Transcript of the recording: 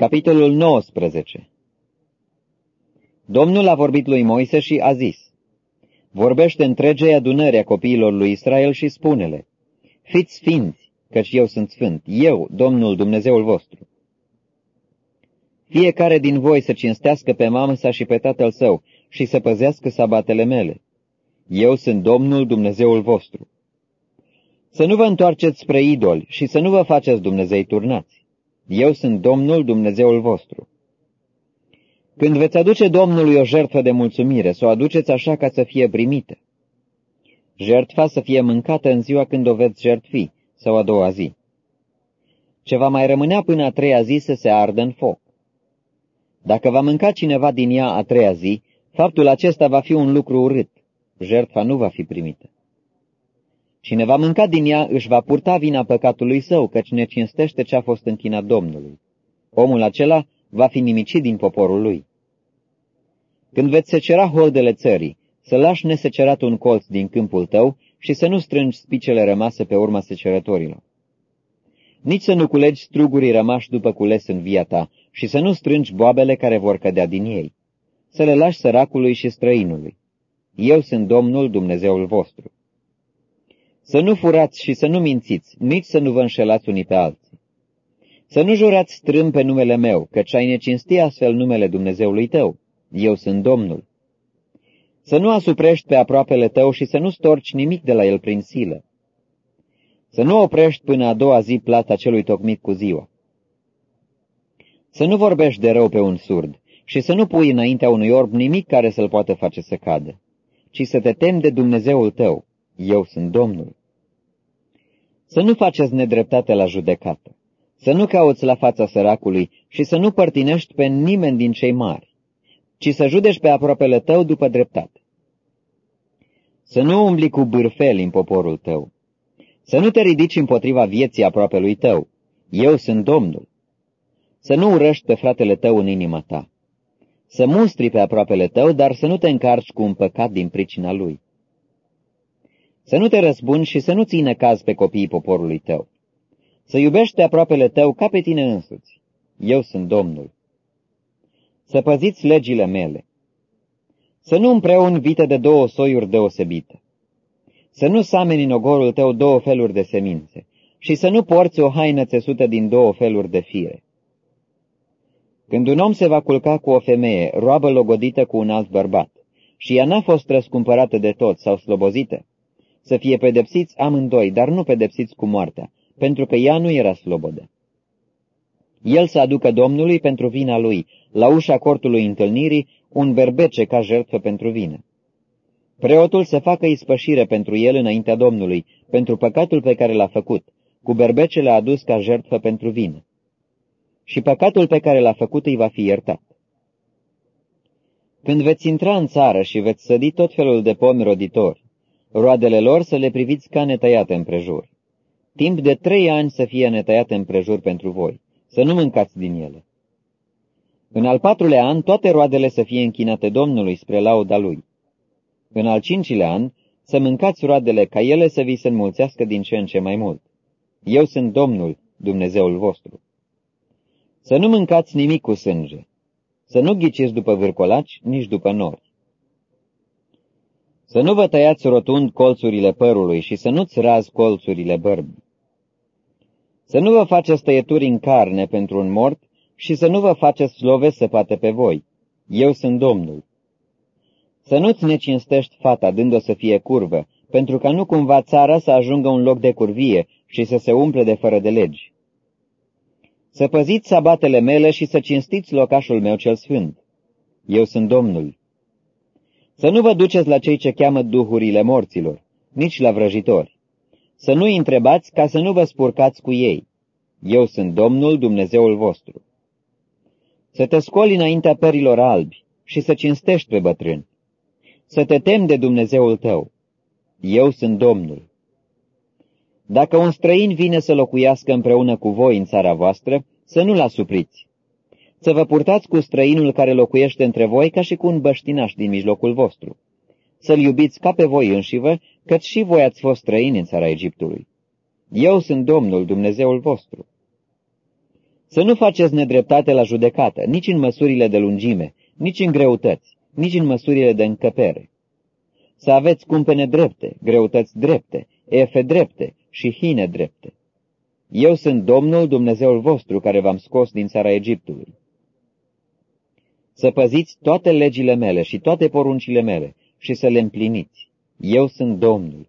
Capitolul 19 Domnul a vorbit lui Moise și a zis, Vorbește întregei adunări a copiilor lui Israel și spune-le, Fiți sfinți, căci eu sunt sfânt, eu, Domnul Dumnezeul vostru. Fiecare din voi să cinstească pe mamă sa și pe tatăl său și să păzească sabatele mele. Eu sunt Domnul Dumnezeul vostru. Să nu vă întoarceți spre idoli și să nu vă faceți Dumnezei turnați. Eu sunt Domnul Dumnezeul vostru. Când veți aduce Domnului o jertfă de mulțumire, să o aduceți așa ca să fie primită. Jertfa să fie mâncată în ziua când o veți jertfi, sau a doua zi. Ce va mai rămânea până a treia zi să se ardă în foc. Dacă va mânca cineva din ea a treia zi, faptul acesta va fi un lucru urât. Jertfa nu va fi primită. Cine va mânca din ea își va purta vina păcatului său, căci ne cinstește ce a fost închinat Domnului. Omul acela va fi nimicit din poporul lui. Când veți secera holdele țării, să lași nesecerat un colț din câmpul tău și să nu strângi spicele rămase pe urma secerătorilor. Nici să nu culegi strugurii rămași după cules în via ta și să nu strângi boabele care vor cădea din ei. Să le lași săracului și străinului. Eu sunt Domnul Dumnezeul vostru. Să nu furați și să nu mințiți, nici să nu vă înșelați unii pe alții. Să nu jurați strâm pe numele meu, căci ai necinsti astfel numele Dumnezeului tău. Eu sunt Domnul. Să nu asuprești pe aproapele tău și să nu storci nimic de la el prin silă. Să nu oprești până a doua zi plata celui tocmit cu ziua. Să nu vorbești de rău pe un surd și să nu pui înaintea unui orb nimic care să-l poată face să cadă, ci să te temi de Dumnezeul tău. Eu sunt Domnul. Să nu faceți nedreptate la judecată, să nu cauți la fața săracului și să nu părtinești pe nimeni din cei mari, ci să judești pe aproapele tău după dreptate. Să nu umbli cu bârfeli în poporul tău, să nu te ridici împotriva vieții aproapelui tău, eu sunt Domnul. Să nu urăști pe fratele tău în inima ta, să mustri pe aproapele tău, dar să nu te încarci cu un păcat din pricina lui. Să nu te răzbuni și să nu țină caz pe copiii poporului tău. Să iubești aproapele tău ca pe tine însuți. Eu sunt Domnul. Să păziți legile mele. Să nu împreun vite de două soiuri deosebite. Să nu sameni în ogorul tău două feluri de semințe și să nu porți o haină țesută din două feluri de fire. Când un om se va culca cu o femeie, roabă logodită cu un alt bărbat, și ea n-a fost răscumpărată de tot sau slobozită, să fie pedepsiți amândoi, dar nu pedepsiți cu moartea, pentru că ea nu era slobodă. El să aducă Domnului pentru vina lui, la ușa cortului întâlnirii, un berbece ca jertfă pentru vină. Preotul să facă ispășire pentru el înaintea Domnului, pentru păcatul pe care l-a făcut, cu berbecele adus ca jertfă pentru vină. Și păcatul pe care l-a făcut îi va fi iertat. Când veți intra în țară și veți sădi tot felul de pomi roditori, roadele lor să le priviți ca netăiate împrejur. Timp de trei ani să fie netăiate împrejur pentru voi, să nu mâncați din ele. În al patrulea an, toate roadele să fie închinate Domnului spre lauda Lui. În al cincilea an, să mâncați roadele ca ele să vi se înmulțească din ce în ce mai mult. Eu sunt Domnul, Dumnezeul vostru. Să nu mâncați nimic cu sânge, să nu ghiciți după vârcolaci, nici după nori. Să nu vă tăiați rotund colțurile părului și să nu-ți raz colțurile bărbii. Să nu vă faceți tăieturi în carne pentru un mort și să nu vă faceți slove săpate pe voi. Eu sunt Domnul. Să nu-ți necinstești fata dând-o să fie curvă, pentru ca nu cumva țara să ajungă un loc de curvie și să se umple de fără de legi. Să păziți sabatele mele și să cinstiți locașul meu cel sfânt. Eu sunt Domnul. Să nu vă duceți la cei ce cheamă duhurile morților, nici la vrăjitori. Să nu-i întrebați ca să nu vă spurcați cu ei. Eu sunt Domnul Dumnezeul vostru. Să te scoli înaintea perilor albi și să cinstești pe bătrân. Să te temi de Dumnezeul tău. Eu sunt Domnul. Dacă un străin vine să locuiască împreună cu voi în țara voastră, să nu-l asupriți să vă purtați cu străinul care locuiește între voi ca și cu un băștinaș din mijlocul vostru. Să-l iubiți ca pe voi înșivă, căci și voi ați fost străini în țara Egiptului. Eu sunt Domnul, Dumnezeul vostru. Să nu faceți nedreptate la judecată, nici în măsurile de lungime, nici în greutăți, nici în măsurile de încăpere. Să aveți cumpene drepte, greutăți drepte, efe drepte și hine drepte. Eu sunt Domnul Dumnezeul vostru care v-am scos din țara Egiptului. Să păziți toate legile mele și toate poruncile mele și să le împliniți. Eu sunt Domnul.